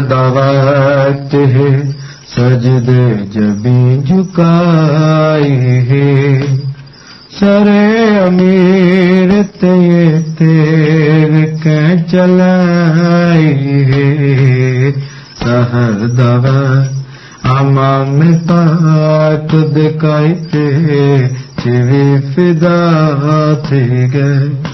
दावत है, सजदे जबी झुकाई है। सरे अमीर ते तेर के चलाई है। सहर दवा अमाम पाक दिखाइते चिवी फिदा थी गए।